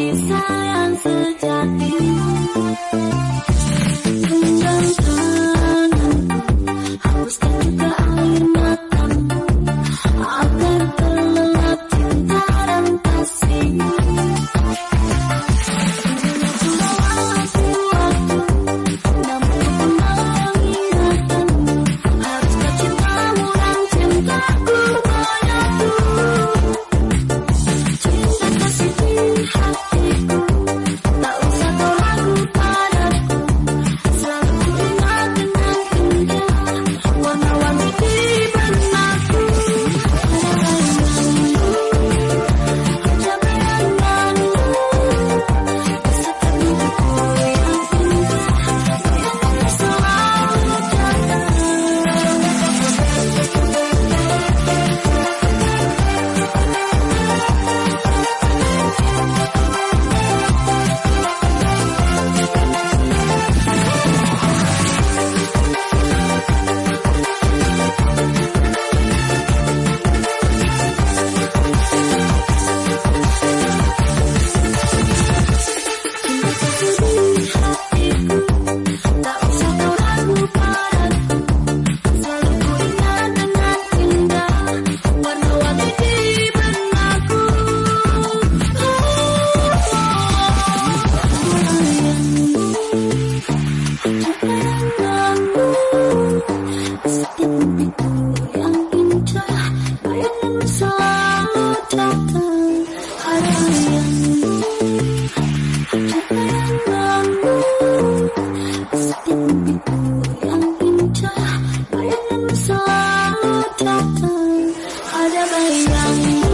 你怎样子？selalu datang Ada bayang